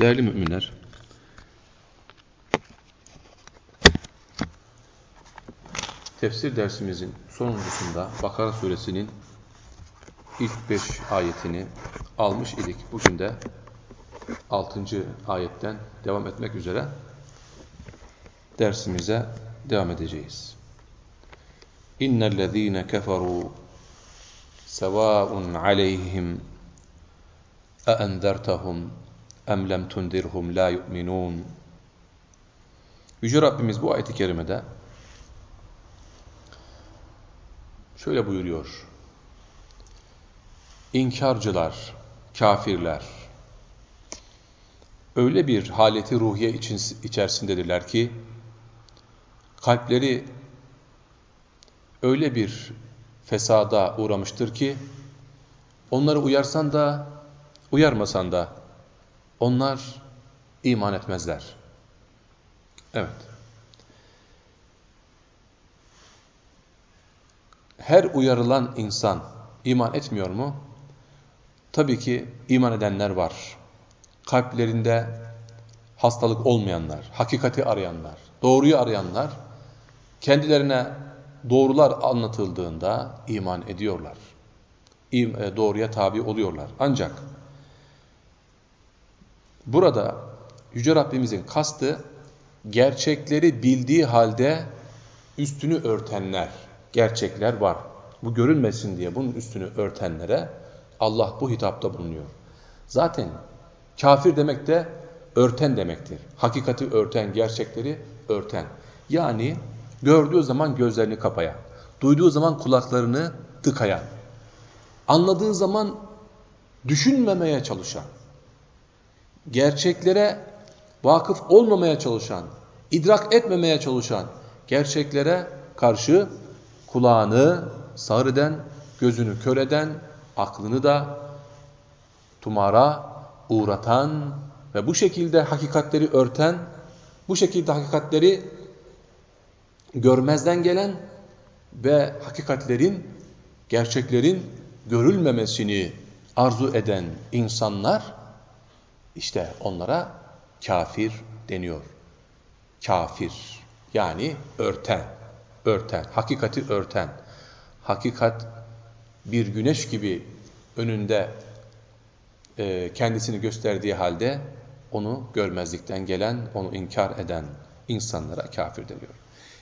Değerli müminler, tefsir dersimizin sonuncusunda Bakara suresinin ilk beş ayetini almış idik. Bugün de altıncı ayetten devam etmek üzere dersimize devam edeceğiz. İnnellezîne keferû sevâun aleyhim اَاَنْذَرْتَهُمْ اَمْ لَمْ تُنْذِرْهُمْ لَا يُؤْمِنُونَ Yüce Rabbimiz bu ayet-i kerimede şöyle buyuruyor. İnkarcılar, kafirler öyle bir haleti ruhiye için, içerisindedirler ki kalpleri öyle bir fesada uğramıştır ki onları uyarsan da uyarmasan da onlar iman etmezler. Evet. Her uyarılan insan iman etmiyor mu? Tabii ki iman edenler var. Kalplerinde hastalık olmayanlar, hakikati arayanlar, doğruyu arayanlar kendilerine doğrular anlatıldığında iman ediyorlar. E, doğruya tabi oluyorlar. Ancak burada Yüce Rabbimizin kastı gerçekleri bildiği halde üstünü örtenler, gerçekler var. Bu görülmesin diye bunun üstünü örtenlere Allah bu hitapta bulunuyor. Zaten kafir demek de örten demektir. Hakikati örten, gerçekleri örten. Yani gördüğü zaman gözlerini kapayan, duyduğu zaman kulaklarını tıkayan, anladığı zaman düşünmemeye çalışan, gerçeklere vakıf olmamaya çalışan, idrak etmemeye çalışan, gerçeklere karşı kulağını sağır eden, gözünü kör eden, aklını da tumara uğratan ve bu şekilde hakikatleri örten, bu şekilde hakikatleri görmezden gelen ve hakikatlerin, gerçeklerin görülmemesini arzu eden insanlar, işte onlara kafir deniyor. Kafir yani örten, örten, hakikati örten. Hakikat bir güneş gibi önünde e, kendisini gösterdiği halde onu görmezlikten gelen, onu inkar eden insanlara kafir deniyor.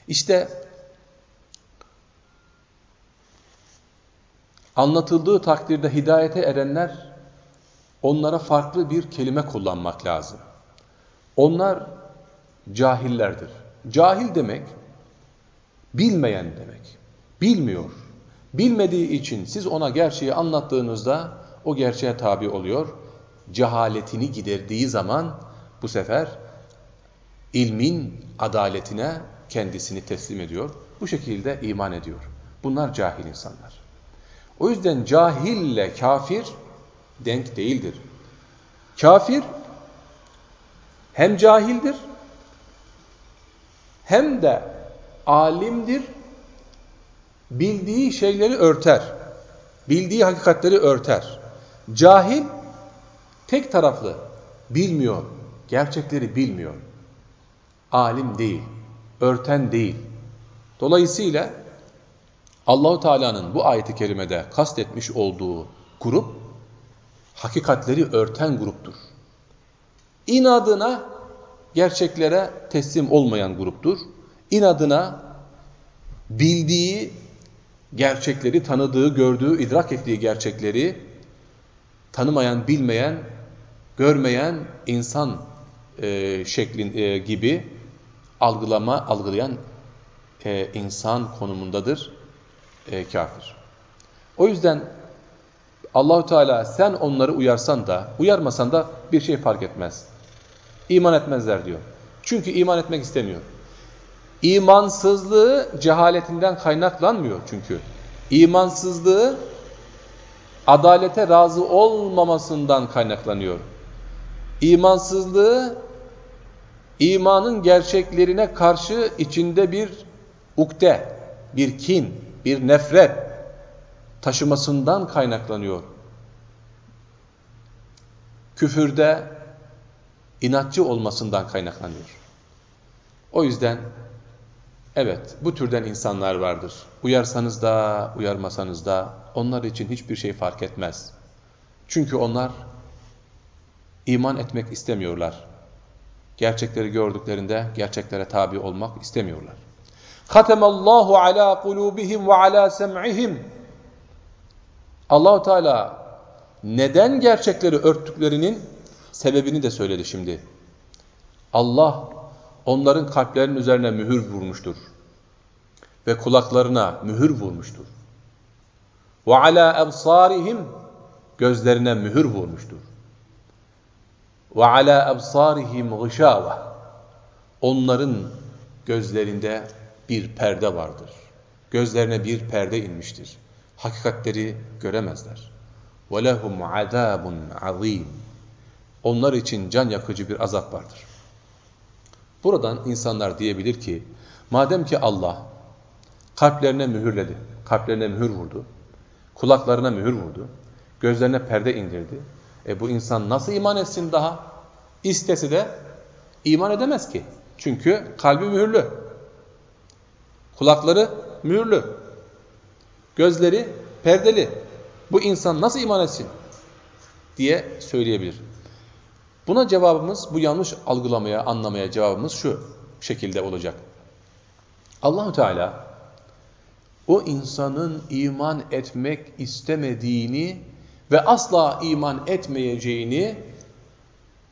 İşte anlatıldığı takdirde hidayete erenler onlara farklı bir kelime kullanmak lazım. Onlar cahillerdir. Cahil demek bilmeyen demek. Bilmiyor. Bilmediği için siz ona gerçeği anlattığınızda o gerçeğe tabi oluyor. Cehaletini giderdiği zaman bu sefer ilmin adaletine kendisini teslim ediyor. Bu şekilde iman ediyor. Bunlar cahil insanlar. O yüzden cahille kafir denk değildir. Kafir hem cahildir hem de alimdir. Bildiği şeyleri örter. Bildiği hakikatleri örter. Cahil tek taraflı bilmiyor. Gerçekleri bilmiyor. Alim değil. Örten değil. Dolayısıyla Allahu Teala'nın bu ayeti kerimede kastetmiş olduğu grup hakikatleri örten gruptur. İnadına gerçeklere teslim olmayan gruptur. İnadına bildiği gerçekleri, tanıdığı, gördüğü, idrak ettiği gerçekleri tanımayan, bilmeyen, görmeyen insan e, şeklin e, gibi algılama, algılayan e, insan konumundadır e, kafir. O yüzden Allahu Teala sen onları uyarsan da, uyarmasan da bir şey fark etmez. İman etmezler diyor. Çünkü iman etmek istemiyor. İmansızlığı cehaletinden kaynaklanmıyor çünkü. İmansızlığı adalete razı olmamasından kaynaklanıyor. İmansızlığı imanın gerçeklerine karşı içinde bir ukde, bir kin, bir nefret taşımasından kaynaklanıyor. Küfürde, inatçı olmasından kaynaklanıyor. O yüzden evet bu türden insanlar vardır. Uyarsanız da uyarmasanız da onlar için hiçbir şey fark etmez. Çünkü onlar iman etmek istemiyorlar. Gerçekleri gördüklerinde gerçeklere tabi olmak istemiyorlar. Katemallahu ala kulubihim ve ala sem'ihim. Allahu Teala neden gerçekleri örttüklerinin sebebini de söyledi şimdi. Allah onların kalplerinin üzerine mühür vurmuştur. Ve kulaklarına mühür vurmuştur. Ve ala ebsarihim gözlerine mühür vurmuştur. Ve ala ebsarihim gışâve onların gözlerinde bir perde vardır. Gözlerine bir perde inmiştir Hakikatleri göremezler. وَلَهُمْ عَذَابٌ عَظِيمٌ Onlar için can yakıcı bir azap vardır. Buradan insanlar diyebilir ki, madem ki Allah kalplerine mühürledi, kalplerine mühür vurdu, kulaklarına mühür vurdu, gözlerine perde indirdi, e bu insan nasıl iman etsin daha? İstesi de iman edemez ki. Çünkü kalbi mühürlü. Kulakları mühürlü. Gözleri perdeli. Bu insan nasıl iman etsin? diye söyleyebilir. Buna cevabımız, bu yanlış algılamaya, anlamaya cevabımız şu şekilde olacak. Allahu Teala o insanın iman etmek istemediğini ve asla iman etmeyeceğini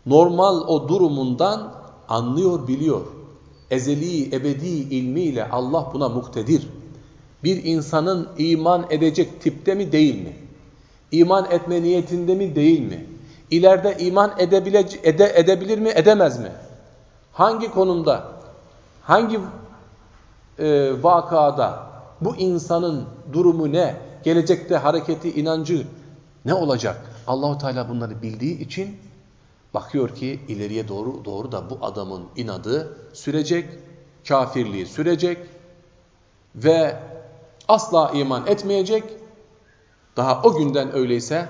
normal o durumundan anlıyor, biliyor. Ezeli, ebedi ilmiyle Allah buna muktedir. Bir insanın iman edecek tipte mi değil mi? İman etme niyetinde mi değil mi? İleride iman edebile, ede, edebilir mi, edemez mi? Hangi konumda, hangi e, vakada bu insanın durumu ne? Gelecekte hareketi, inancı ne olacak? Allahu Teala bunları bildiği için bakıyor ki ileriye doğru doğru da bu adamın inadı sürecek, kafirliği sürecek ve asla iman etmeyecek. Daha o günden öyleyse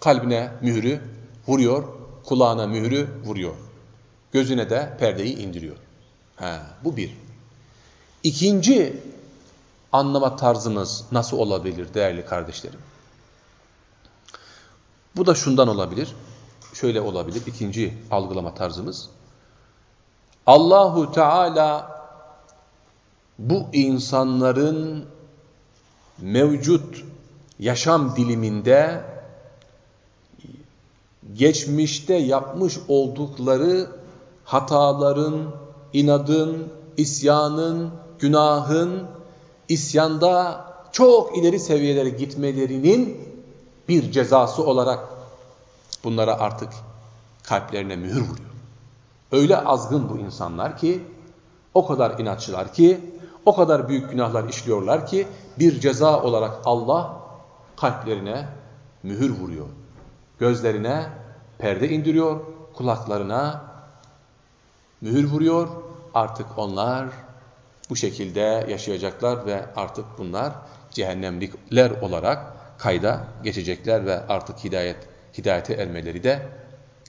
kalbine mührü vuruyor, kulağına mührü vuruyor. Gözüne de perdeyi indiriyor. Ha, bu bir. İkinci anlama tarzımız nasıl olabilir değerli kardeşlerim? Bu da şundan olabilir. Şöyle olabilir. İkinci algılama tarzımız. Allahu Teala bu insanların mevcut yaşam diliminde geçmişte yapmış oldukları hataların, inadın, isyanın, günahın, isyanda çok ileri seviyelere gitmelerinin bir cezası olarak bunlara artık kalplerine mühür vuruyor. Öyle azgın bu insanlar ki, o kadar inatçılar ki, o kadar büyük günahlar işliyorlar ki bir ceza olarak Allah kalplerine mühür vuruyor. Gözlerine perde indiriyor, kulaklarına mühür vuruyor. Artık onlar bu şekilde yaşayacaklar ve artık bunlar cehennemlikler olarak kayda geçecekler ve artık hidayet hidayete ermeleri de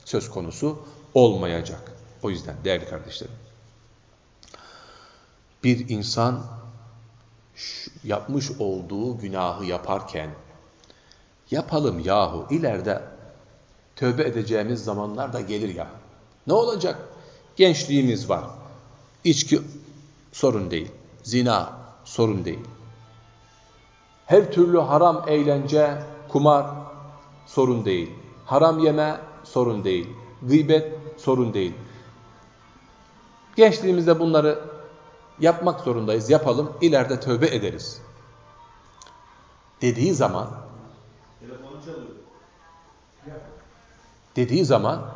söz konusu olmayacak. O yüzden değerli kardeşlerim bir insan yapmış olduğu günahı yaparken yapalım yahu ileride tövbe edeceğimiz zamanlar da gelir ya. Ne olacak? Gençliğimiz var. İçki sorun değil. Zina sorun değil. Her türlü haram eğlence, kumar sorun değil. Haram yeme sorun değil. Gıybet sorun değil. Gençliğimizde bunları yapmak zorundayız, yapalım, ileride tövbe ederiz. Dediği zaman dediği zaman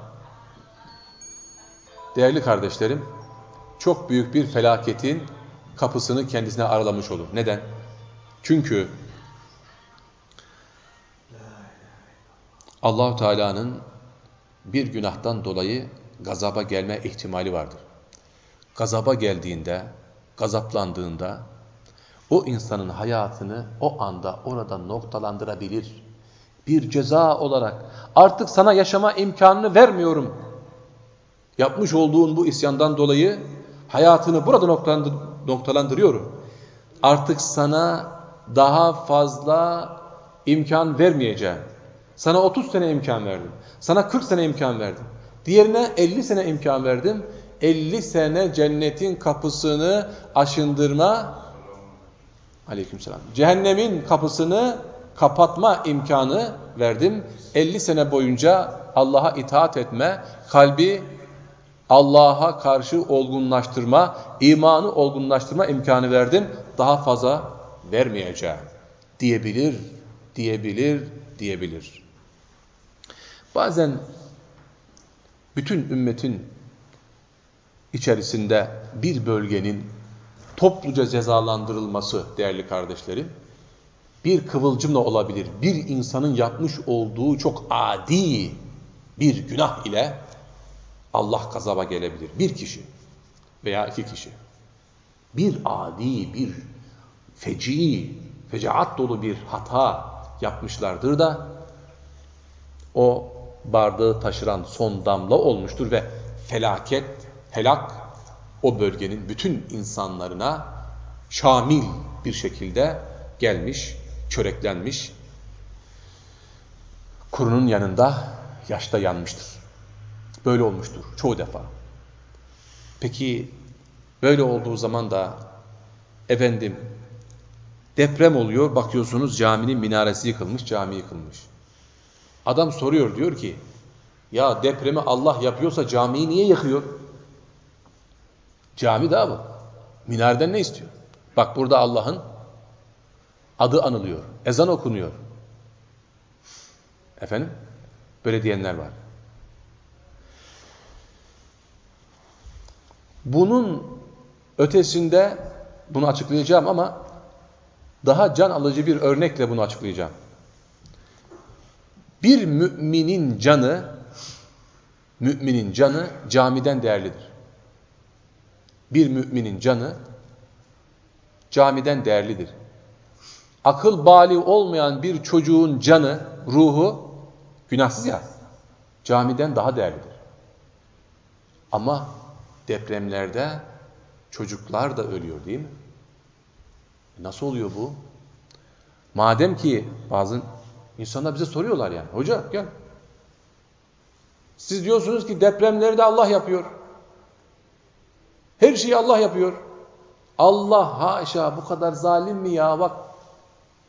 değerli kardeşlerim çok büyük bir felaketin kapısını kendisine aralamış olur. Neden? Çünkü Allahu Teala'nın bir günahtan dolayı gazaba gelme ihtimali vardır. Gazaba geldiğinde gazaplandığında o insanın hayatını o anda orada noktalandırabilir. Bir ceza olarak artık sana yaşama imkanını vermiyorum Yapmış olduğun bu isyandan dolayı hayatını burada noktalandır, noktalandırıyorum. Artık sana daha fazla imkan vermeyeceğim. Sana 30 sene imkan verdim. Sana 40 sene imkan verdim. Diğerine 50 sene imkan verdim. 50 sene cennetin kapısını aşındırma aleykümselam. Cehennemin kapısını kapatma imkanı verdim. 50 sene boyunca Allah'a itaat etme, kalbi Allah'a karşı olgunlaştırma, imanı olgunlaştırma imkanı verdim. Daha fazla vermeyeceğim diyebilir, diyebilir, diyebilir. Bazen bütün ümmetin içerisinde bir bölgenin topluca cezalandırılması değerli kardeşlerim, bir kıvılcımla olabilir. Bir insanın yapmış olduğu çok adi bir günah ile Allah gazaba gelebilir. Bir kişi veya iki kişi. Bir adi, bir feci, fecaat dolu bir hata yapmışlardır da o bardağı taşıran son damla olmuştur ve felaket, helak o bölgenin bütün insanlarına şamil bir şekilde gelmiş, çöreklenmiş, kurunun yanında yaşta yanmıştır. Böyle olmuştur çoğu defa. Peki böyle olduğu zaman da efendim deprem oluyor bakıyorsunuz caminin minaresi yıkılmış, cami yıkılmış. Adam soruyor diyor ki ya depremi Allah yapıyorsa camiyi niye yıkıyor? Cami daha bu. Minareden ne istiyor? Bak burada Allah'ın adı anılıyor. Ezan okunuyor. Efendim? Böyle diyenler var. Bunun ötesinde bunu açıklayacağım ama daha can alıcı bir örnekle bunu açıklayacağım. Bir müminin canı müminin canı camiden değerlidir. Bir müminin canı camiden değerlidir. Akıl bali olmayan bir çocuğun canı, ruhu günahsız ya camiden daha değerlidir. Ama depremlerde çocuklar da ölüyor değil mi? Nasıl oluyor bu? Madem ki bazı insanlar bize soruyorlar yani. Hoca gel. Siz diyorsunuz ki depremleri de Allah yapıyor. Her şeyi Allah yapıyor. Allah haşa bu kadar zalim mi ya? Bak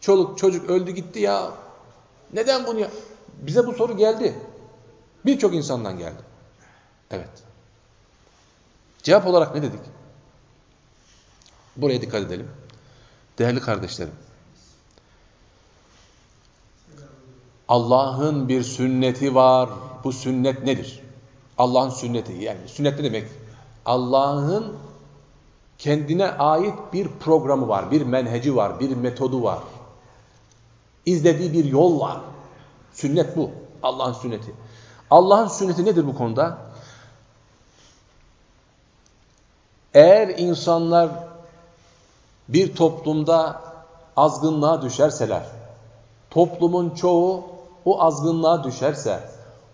çoluk çocuk öldü gitti ya. Neden bunu ya? Bize bu soru geldi. Birçok insandan geldi. Evet. Cevap olarak ne dedik? Buraya dikkat edelim. Değerli kardeşlerim. Allah'ın bir sünneti var. Bu sünnet nedir? Allah'ın sünneti. Yani sünnet ne demek? Allah'ın kendine ait bir programı var, bir menheci var, bir metodu var. İzlediği bir yol var. Sünnet bu. Allah'ın sünneti. Allah'ın sünneti nedir bu konuda? Eğer insanlar bir toplumda azgınlığa düşerseler, toplumun çoğu o azgınlığa düşerse,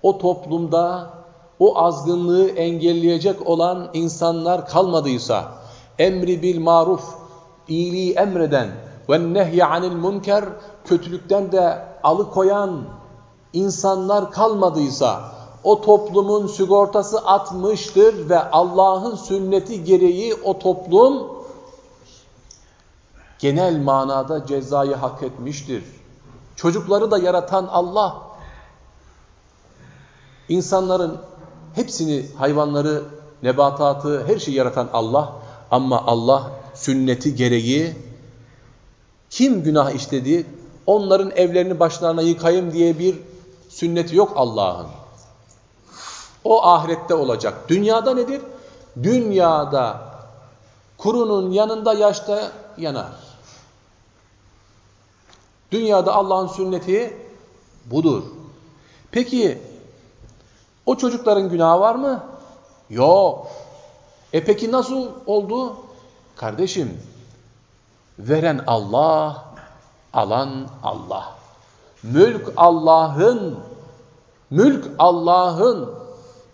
o toplumda o azgınlığı engelleyecek olan insanlar kalmadıysa, emri bil maruf, iyiliği emreden ve nehyi anil münker, kötülükten de alıkoyan insanlar kalmadıysa, o toplumun sigortası atmıştır ve Allah'ın sünneti gereği o toplum genel manada cezayı hak etmiştir. Çocukları da yaratan Allah, insanların hepsini, hayvanları, nebatatı, her şeyi yaratan Allah ama Allah sünneti gereği kim günah işledi, onların evlerini başlarına yıkayım diye bir sünneti yok Allah'ın. O ahirette olacak. Dünyada nedir? Dünyada kurunun yanında yaşta yanar. Dünyada Allah'ın sünneti budur. Peki o çocukların günahı var mı? Yok. E peki nasıl oldu? Kardeşim, veren Allah, alan Allah. Mülk Allah'ın, mülk Allah'ın.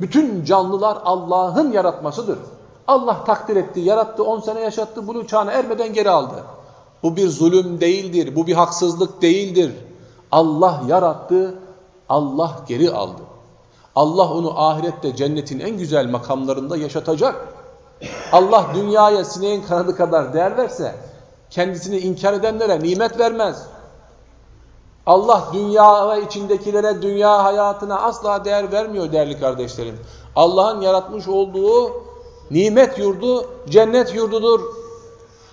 Bütün canlılar Allah'ın yaratmasıdır. Allah takdir etti, yarattı, 10 sene yaşattı, buluğ çağına ermeden geri aldı. Bu bir zulüm değildir, bu bir haksızlık değildir. Allah yarattı, Allah geri aldı. Allah onu ahirette cennetin en güzel makamlarında yaşatacak. Allah dünyaya sineğin kanadı kadar değer verse kendisini inkar edenlere nimet vermez. Allah dünya ve içindekilere, dünya hayatına asla değer vermiyor değerli kardeşlerim. Allah'ın yaratmış olduğu nimet yurdu cennet yurdudur.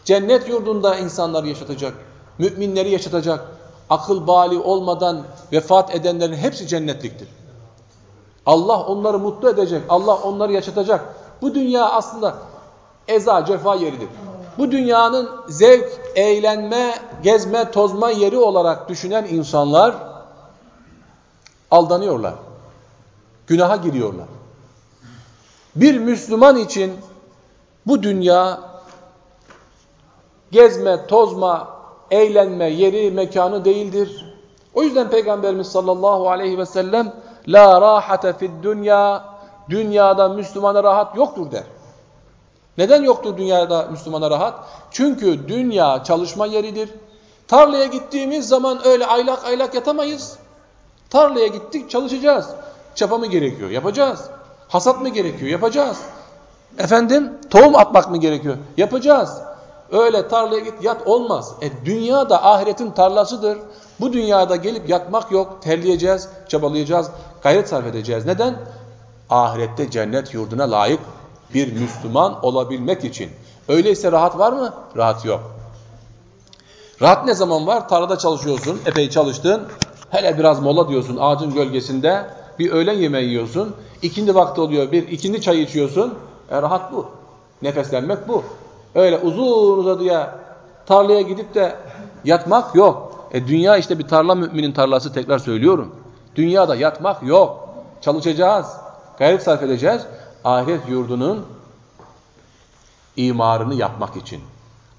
Cennet yurdunda insanları yaşatacak, müminleri yaşatacak. Akıl bali olmadan vefat edenlerin hepsi cennetliktir. Allah onları mutlu edecek, Allah onları yaşatacak. Bu dünya aslında eza, cefa yeridir. Bu dünyanın zevk, eğlenme, gezme, tozma yeri olarak düşünen insanlar aldanıyorlar. Günaha giriyorlar. Bir Müslüman için bu dünya gezme, tozma, eğlenme yeri, mekanı değildir. O yüzden Peygamberimiz sallallahu aleyhi ve sellem la rahate fid dünya dünyada Müslümana rahat yoktur der. Neden yoktur dünyada Müslümana rahat? Çünkü dünya çalışma yeridir. Tarlaya gittiğimiz zaman öyle aylak aylak yatamayız. Tarlaya gittik çalışacağız. Çapa mı gerekiyor? Yapacağız. Hasat mı gerekiyor? Yapacağız. Efendim tohum atmak mı gerekiyor? Yapacağız. Öyle tarlaya git yat olmaz. E dünya da ahiretin tarlasıdır. Bu dünyada gelip yatmak yok. Terleyeceğiz, çabalayacağız, gayret sarf edeceğiz. Neden? Ahirette cennet yurduna layık bir Müslüman olabilmek için. Öyleyse rahat var mı? Rahat yok. Rahat ne zaman var? Tarlada çalışıyorsun, epey çalıştın. Hele biraz mola diyorsun ağacın gölgesinde. Bir öğlen yemeği yiyorsun. İkindi vakti oluyor. Bir ikindi çay içiyorsun. E rahat bu. Nefeslenmek bu. Öyle uzun uzadıya tarlaya gidip de yatmak yok. E dünya işte bir tarla müminin tarlası tekrar söylüyorum. Dünyada yatmak yok. Çalışacağız. Gayret sarf edeceğiz. Ahiret yurdunun imarını yapmak için.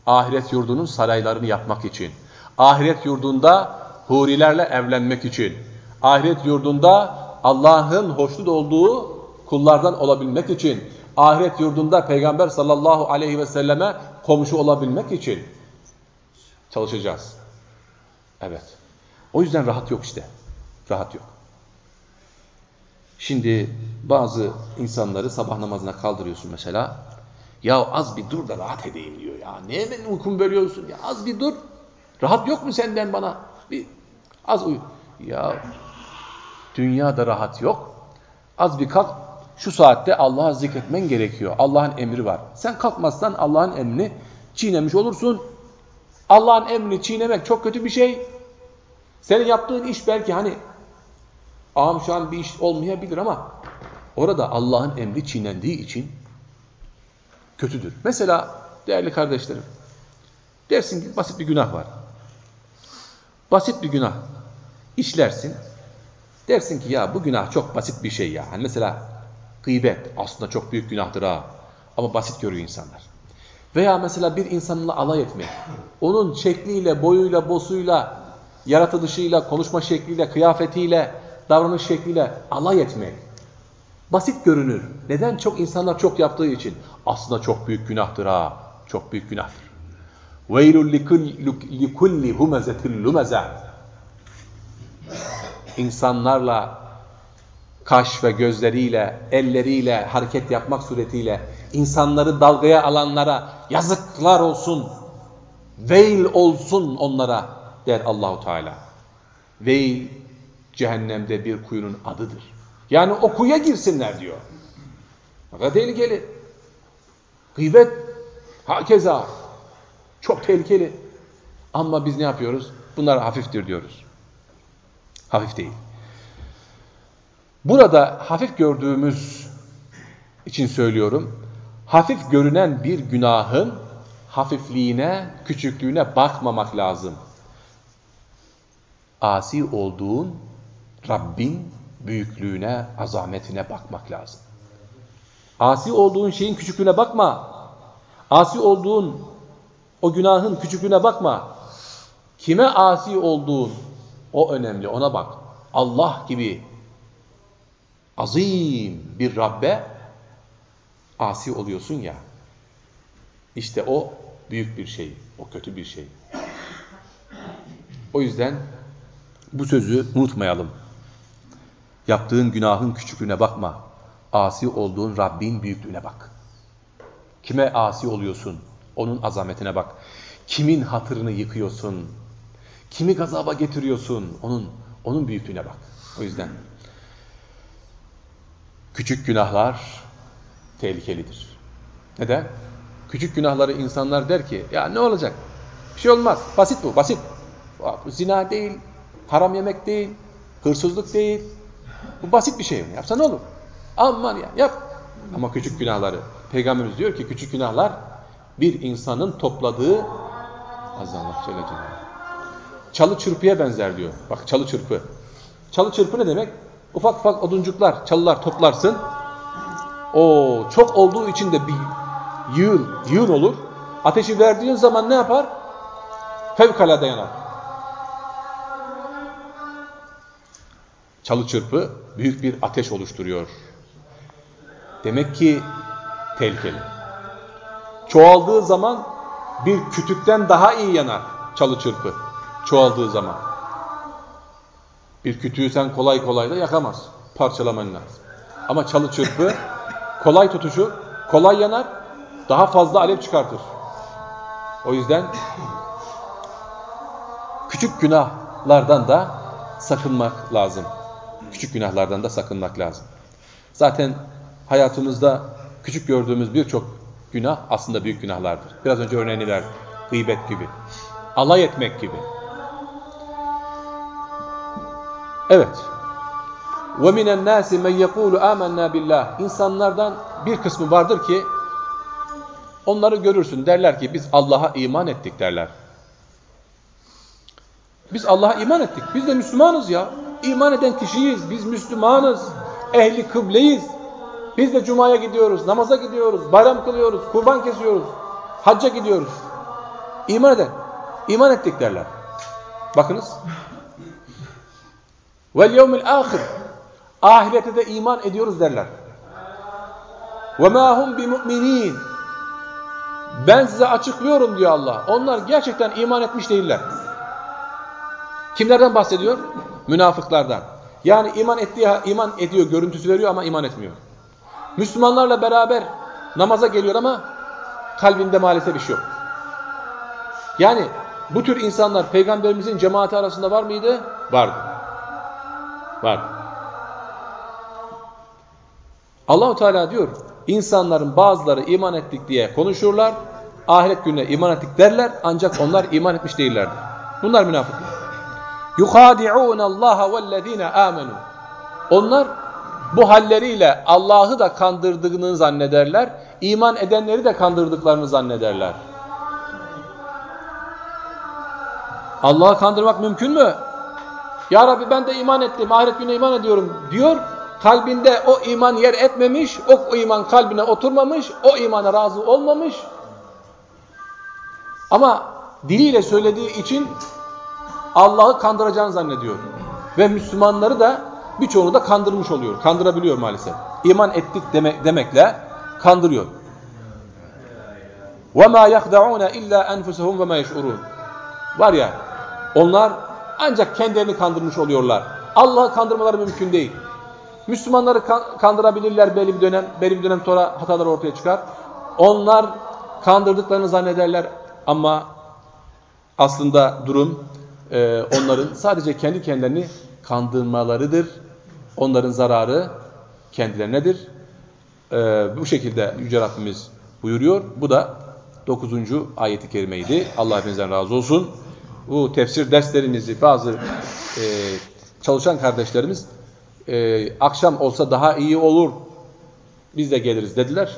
Ahiret yurdunun saraylarını yapmak için. Ahiret yurdunda hurilerle evlenmek için. Ahiret yurdunda Allah'ın hoşnut olduğu kullardan olabilmek için ahiret yurdunda Peygamber sallallahu aleyhi ve selleme komşu olabilmek için çalışacağız. Evet. O yüzden rahat yok işte. Rahat yok. Şimdi bazı insanları sabah namazına kaldırıyorsun mesela. Ya az bir dur da rahat edeyim diyor ya. Niye benim uykumu bölüyorsun? Ya az bir dur. Rahat yok mu senden bana? Bir az uyu. Ya dünyada rahat yok. Az bir kalk şu saatte Allah'a zikretmen gerekiyor. Allah'ın emri var. Sen kalkmazsan Allah'ın emrini çiğnemiş olursun. Allah'ın emrini çiğnemek çok kötü bir şey. Senin yaptığın iş belki hani ağam şu an bir iş olmayabilir ama orada Allah'ın emri çiğnendiği için kötüdür. Mesela değerli kardeşlerim dersin ki basit bir günah var. Basit bir günah işlersin. Dersin ki ya bu günah çok basit bir şey ya. Hani mesela Gıybet aslında çok büyük günahtır ha. Ama basit görüyor insanlar. Veya mesela bir insanla alay etmek. Onun şekliyle, boyuyla, bosuyla, yaratılışıyla, konuşma şekliyle, kıyafetiyle, davranış şekliyle alay etmek. Basit görünür. Neden? Çok insanlar çok yaptığı için. Aslında çok büyük günahtır ha. Çok büyük günahtır. وَيْلُ لِكُلِّ هُمَزَةٍ لُمَزَةٍ İnsanlarla kaş ve gözleriyle, elleriyle hareket yapmak suretiyle insanları dalgaya alanlara yazıklar olsun, veil olsun onlara der Allahu Teala. Veil cehennemde bir kuyunun adıdır. Yani o kuyuya girsinler diyor. Fakat tehlikeli. Gıybet hakeza çok tehlikeli. Ama biz ne yapıyoruz? Bunlar hafiftir diyoruz. Hafif değil. Burada hafif gördüğümüz için söylüyorum. Hafif görünen bir günahın hafifliğine, küçüklüğüne bakmamak lazım. Asi olduğun Rabbin büyüklüğüne, azametine bakmak lazım. Asi olduğun şeyin küçüklüğüne bakma. Asi olduğun o günahın küçüklüğüne bakma. Kime asi olduğun o önemli ona bak. Allah gibi azim bir Rabbe asi oluyorsun ya. İşte o büyük bir şey, o kötü bir şey. O yüzden bu sözü unutmayalım. Yaptığın günahın küçüklüğüne bakma. Asi olduğun Rabbin büyüklüğüne bak. Kime asi oluyorsun? Onun azametine bak. Kimin hatırını yıkıyorsun? Kimi gazaba getiriyorsun? Onun onun büyüklüğüne bak. O yüzden küçük günahlar tehlikelidir. Neden? Küçük günahları insanlar der ki ya ne olacak? Bir şey olmaz. Basit bu, basit. Zina değil, haram yemek değil, hırsızlık değil. Bu basit bir şey. Yapsa ne olur? Aman ya yap. Ama küçük günahları. Peygamberimiz diyor ki küçük günahlar bir insanın topladığı Allah söyle Çalı çırpıya benzer diyor. Bak çalı çırpı. Çalı çırpı ne demek? Ufak ufak oduncuklar, çalılar toplarsın. O çok olduğu için de bir yığın, yığın olur. Ateşi verdiğin zaman ne yapar? Fevkalade yanar. Çalı çırpı büyük bir ateş oluşturuyor. Demek ki tehlikeli. Çoğaldığı zaman bir kütükten daha iyi yanar çalı çırpı. Çoğaldığı zaman. Bir kütüğü sen kolay kolay da yakamaz. Parçalaman lazım. Ama çalı çırpı kolay tutuşur, kolay yanar, daha fazla alev çıkartır. O yüzden küçük günahlardan da sakınmak lazım. Küçük günahlardan da sakınmak lazım. Zaten hayatımızda küçük gördüğümüz birçok günah aslında büyük günahlardır. Biraz önce örneğini verdim. Gıybet gibi. Alay etmek gibi. Evet. وَمِنَ النَّاسِ مَنْ يَقُولُ آمَنَّا بِاللّٰهِ İnsanlardan bir kısmı vardır ki onları görürsün derler ki biz Allah'a iman ettik derler. Biz Allah'a iman ettik. Biz de Müslümanız ya. İman eden kişiyiz. Biz Müslümanız. Ehli kıbleyiz. Biz de Cuma'ya gidiyoruz, namaza gidiyoruz, bayram kılıyoruz, kurban kesiyoruz, hacca gidiyoruz. İman eden. İman ettik derler. Bakınız. Vel yevmil ahir. Ahirete de iman ediyoruz derler. Ve ma hum bimü'minin. Ben size açıklıyorum diyor Allah. Onlar gerçekten iman etmiş değiller. Kimlerden bahsediyor? Münafıklardan. Yani iman ettiği iman ediyor, görüntüsü veriyor ama iman etmiyor. Müslümanlarla beraber namaza geliyor ama kalbinde maalesef şey yok. Yani bu tür insanlar peygamberimizin cemaati arasında var mıydı? Vardı. Var. Allahu Teala diyor, insanların bazıları iman ettik diye konuşurlar, ahiret gününe iman ettik derler ancak onlar iman etmiş değillerdir. Bunlar münafıklar. يُخَادِعُونَ اللّٰهَ وَالَّذ۪ينَ آمَنُوا Onlar bu halleriyle Allah'ı da kandırdığını zannederler, iman edenleri de kandırdıklarını zannederler. Allah'ı kandırmak mümkün mü? Ya Rabbi ben de iman ettim, ahiret gününe iman ediyorum diyor. Kalbinde o iman yer etmemiş, o iman kalbine oturmamış, o imana razı olmamış. Ama diliyle söylediği için Allah'ı kandıracağını zannediyor. Ve Müslümanları da birçoğunu da kandırmış oluyor. Kandırabiliyor maalesef. İman ettik demek, demekle kandırıyor. وَمَا يَخْدَعُونَ اِلَّا أَنْفُسَهُمْ وَمَا يَشْعُرُونَ Var ya, onlar ancak kendilerini kandırmış oluyorlar. Allah'ı kandırmaları mümkün değil. Müslümanları kandırabilirler belli bir dönem, belli bir dönem sonra hatalar ortaya çıkar. Onlar kandırdıklarını zannederler ama aslında durum e, onların sadece kendi kendilerini kandırmalarıdır. Onların zararı kendilerinedir. E, bu şekilde Yüce Rabbimiz buyuruyor. Bu da 9. ayeti kerimeydi. Allah hepinizden razı olsun. Bu tefsir derslerimizi bazı e, çalışan kardeşlerimiz e, akşam olsa daha iyi olur biz de geliriz dediler.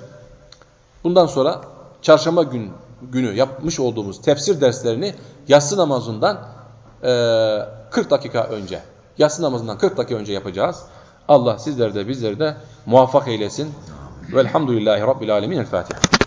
Bundan sonra çarşamba gün, günü yapmış olduğumuz tefsir derslerini yatsı namazından e, 40 dakika önce, yatsı namazından 40 dakika önce yapacağız. Allah sizleri de bizleri de muvaffak eylesin. Velhamdülillahi Rabbil Alemin. El Fatiha.